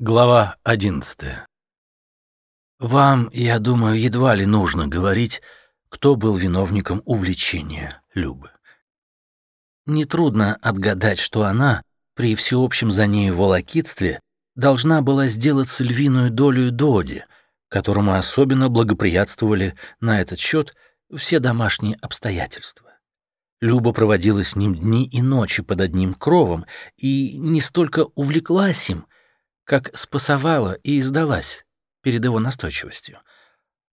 Глава 11 Вам, я думаю, едва ли нужно говорить, кто был виновником увлечения Любы. Нетрудно отгадать, что она, при всеобщем за нею волокитстве, должна была сделаться львиную долю Доди, которому особенно благоприятствовали на этот счет все домашние обстоятельства. Люба проводила с ним дни и ночи под одним кровом и не столько увлеклась им, как спасовала и издалась перед его настойчивостью.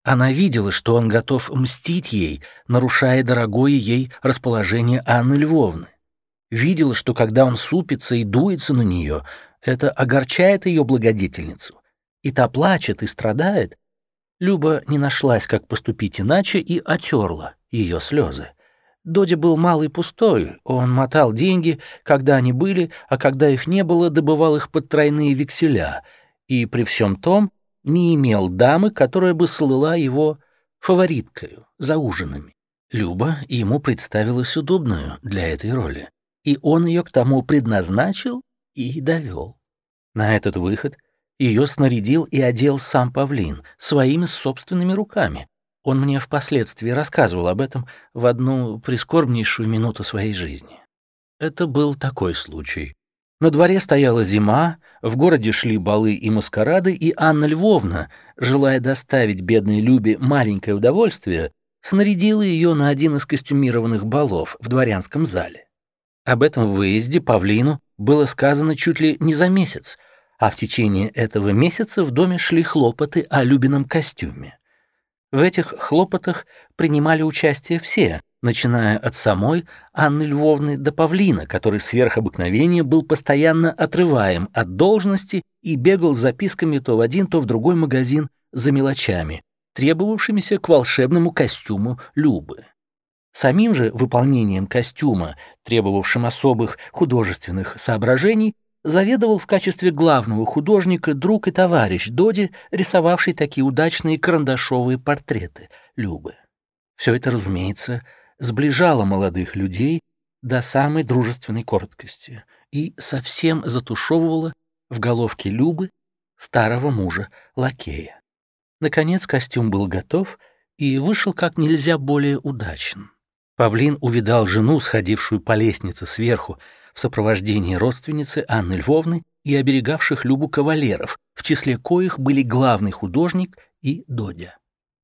Она видела, что он готов мстить ей, нарушая дорогое ей расположение Анны Львовны. Видела, что когда он супится и дуется на нее, это огорчает ее благодетельницу. И та плачет и страдает. Люба не нашлась, как поступить иначе, и отерла ее слезы. Додя был малый пустой, он мотал деньги, когда они были, а когда их не было, добывал их под тройные векселя, и при всем том не имел дамы, которая бы слыла его фавориткою за ужинами. Люба ему представилась удобную для этой роли, и он ее к тому предназначил и довел. На этот выход ее снарядил и одел сам павлин своими собственными руками, он мне впоследствии рассказывал об этом в одну прискорбнейшую минуту своей жизни. Это был такой случай. На дворе стояла зима, в городе шли балы и маскарады, и Анна Львовна, желая доставить бедной Любе маленькое удовольствие, снарядила ее на один из костюмированных балов в дворянском зале. Об этом выезде Павлину было сказано чуть ли не за месяц, а в течение этого месяца в доме шли хлопоты о Любином костюме. В этих хлопотах принимали участие все, начиная от самой Анны Львовны до Павлина, который сверх обыкновения был постоянно отрываем от должности и бегал записками то в один, то в другой магазин за мелочами, требовавшимися к волшебному костюму Любы. Самим же выполнением костюма, требовавшим особых художественных соображений, заведовал в качестве главного художника друг и товарищ Доди, рисовавший такие удачные карандашовые портреты Любы. Все это, разумеется, сближало молодых людей до самой дружественной короткости и совсем затушевывало в головке Любы старого мужа Лакея. Наконец костюм был готов и вышел как нельзя более удачен. Павлин увидал жену, сходившую по лестнице сверху, в сопровождении родственницы Анны Львовны и оберегавших Любу кавалеров, в числе коих были главный художник и Додя.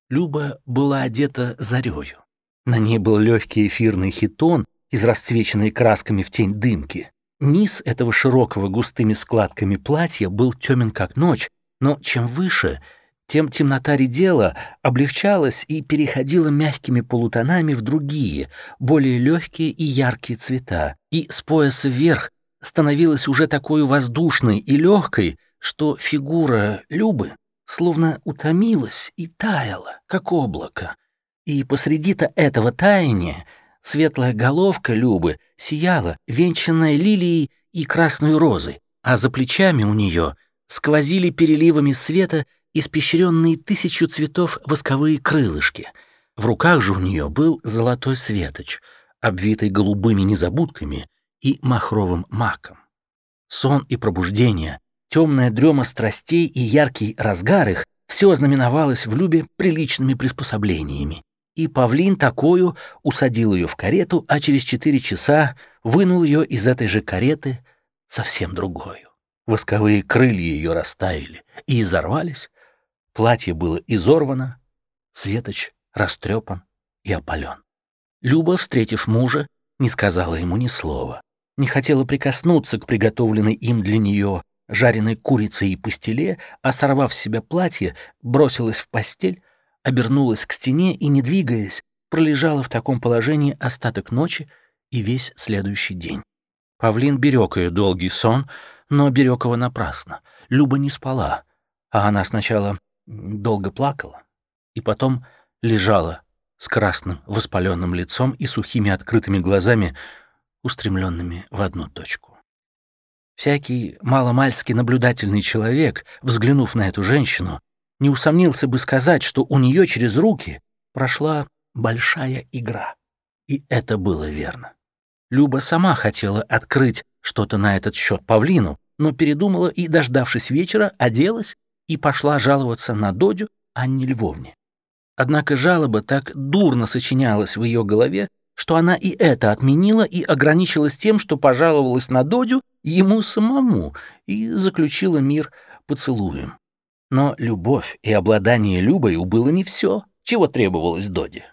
Люба была одета зарею. На ней был легкий эфирный хитон из расцвеченной красками в тень дымки. Низ этого широкого густыми складками платья был темен как ночь, но чем выше, тем темнота редела, облегчалась и переходила мягкими полутонами в другие, более легкие и яркие цвета, и с пояса вверх становилась уже такой воздушной и легкой, что фигура Любы словно утомилась и таяла, как облако. И посреди-то этого таяния светлая головка Любы сияла, венчанная лилией и красной розой, а за плечами у нее сквозили переливами света испещренные тысячу цветов восковые крылышки. В руках же у нее был золотой светоч, обвитый голубыми незабудками и махровым маком. Сон и пробуждение, темная дрема страстей и яркий разгар их все знаменовалось в Любе приличными приспособлениями. И павлин такую усадил ее в карету, а через четыре часа вынул ее из этой же кареты совсем другую. Восковые крылья ее растаяли и изорвались, Платье было изорвано, Светоч растрепан и опален. Люба, встретив мужа, не сказала ему ни слова, не хотела прикоснуться к приготовленной им для нее жареной курице и пастиле, а, сорвав с себя платье, бросилась в постель, обернулась к стене и, не двигаясь, пролежала в таком положении остаток ночи и весь следующий день. Павлин берег ее долгий сон, но берег его напрасно. Люба не спала, а она сначала долго плакала и потом лежала с красным воспаленным лицом и сухими открытыми глазами, устремленными в одну точку. Всякий маломальски наблюдательный человек, взглянув на эту женщину, не усомнился бы сказать, что у нее через руки прошла большая игра. И это было верно. Люба сама хотела открыть что-то на этот счет Павлину, но передумала и, дождавшись вечера, оделась и пошла жаловаться на Додю Анне Львовне. Однако жалоба так дурно сочинялась в ее голове, что она и это отменила и ограничилась тем, что пожаловалась на Додю ему самому и заключила мир поцелуем. Но любовь и обладание Любой было не все, чего требовалось Доде.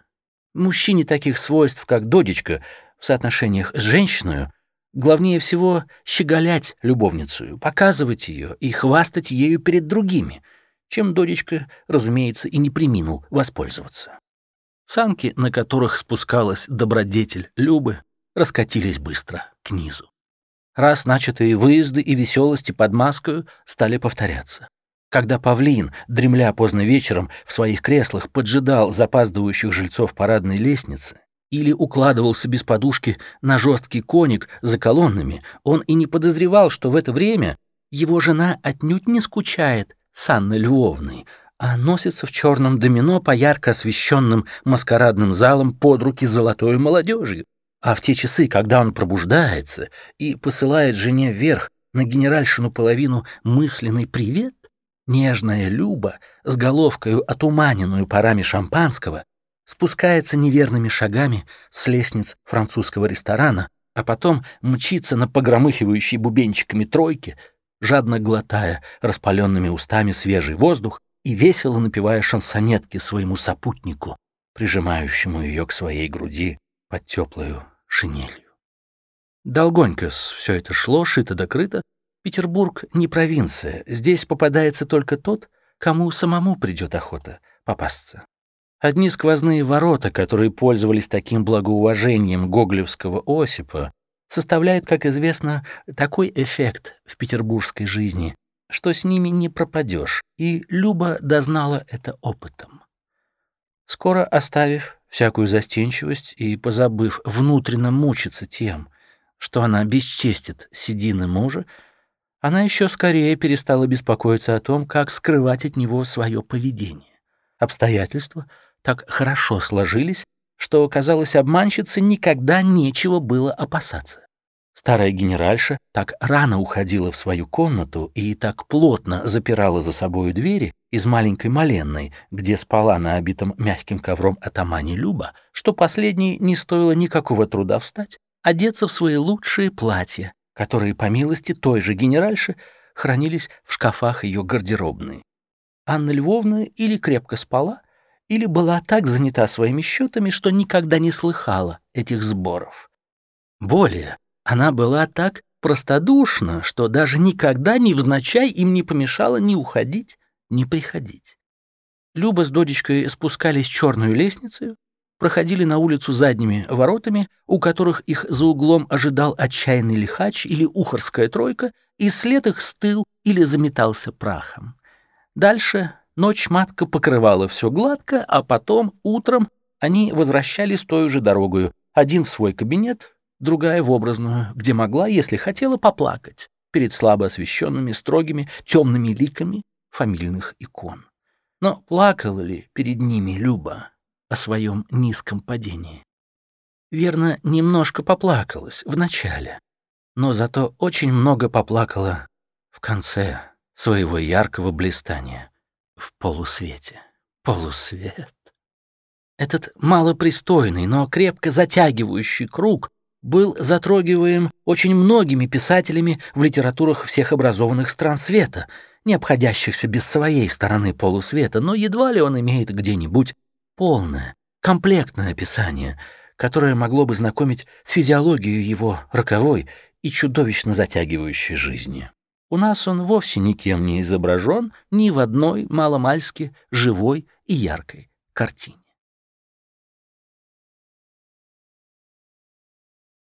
Мужчине таких свойств, как Додечка, в соотношениях с женщиной, главнее всего щеголять любовницу, показывать ее и хвастать ею перед другими, чем Додечка, разумеется, и не приминул воспользоваться. Санки, на которых спускалась добродетель Любы, раскатились быстро к низу. Раз начатые выезды и веселости под маскою стали повторяться. Когда павлин, дремля поздно вечером, в своих креслах поджидал запаздывающих жильцов парадной лестницы или укладывался без подушки на жесткий коник за колоннами, он и не подозревал, что в это время его жена отнюдь не скучает с Анной Львовной, а носится в черном домино по ярко освещенным маскарадным залам под руки золотой молодежью. А в те часы, когда он пробуждается и посылает жене вверх на генеральшину половину мысленный привет, Нежная Люба, с головкою отуманенную парами шампанского, спускается неверными шагами с лестниц французского ресторана, а потом мчится на погромыхивающей бубенчиками тройке, жадно глотая распаленными устами свежий воздух и весело напевая шансонетки своему сопутнику, прижимающему ее к своей груди под теплую шинелью. Долгонько все это шло, шито-докрыто, Петербург не провинция, здесь попадается только тот, кому самому придет охота попасться. Одни сквозные ворота, которые пользовались таким благоуважением гоголевского Осипа, составляют, как известно, такой эффект в петербургской жизни, что с ними не пропадешь, и Люба дознала это опытом. Скоро оставив всякую застенчивость и позабыв внутренно мучиться тем, что она бесчестит седины мужа, она еще скорее перестала беспокоиться о том, как скрывать от него свое поведение. Обстоятельства так хорошо сложились, что, казалось, обманщице никогда нечего было опасаться. Старая генеральша так рано уходила в свою комнату и так плотно запирала за собою двери из маленькой маленной, где спала на обитом мягким ковром атамане Люба, что последней не стоило никакого труда встать, одеться в свои лучшие платья которые, по милости той же генеральши, хранились в шкафах ее гардеробной. Анна Львовна или крепко спала, или была так занята своими счетами, что никогда не слыхала этих сборов. Более, она была так простодушна, что даже никогда невзначай им не помешала ни уходить, ни приходить. Люба с Додечкой спускались черную лестницу, проходили на улицу задними воротами, у которых их за углом ожидал отчаянный лихач или ухарская тройка, и след их стыл или заметался прахом. Дальше ночь матка покрывала все гладко, а потом, утром, они возвращались той же дорогою, один в свой кабинет, другая в образную, где могла, если хотела, поплакать перед слабо освещенными, строгими, темными ликами фамильных икон. Но плакала ли перед ними Люба? о своем низком падении. Верно, немножко поплакалась в начале, но зато очень много поплакала в конце своего яркого блистания в полусвете. Полусвет. Этот малопристойный, но крепко затягивающий круг был затрогиваем очень многими писателями в литературах всех образованных стран света, не обходящихся без своей стороны полусвета, но едва ли он имеет где-нибудь полное, комплектное описание, которое могло бы знакомить с физиологией его роковой и чудовищно затягивающей жизни. У нас он вовсе никем не изображен ни в одной маломальски живой и яркой картине.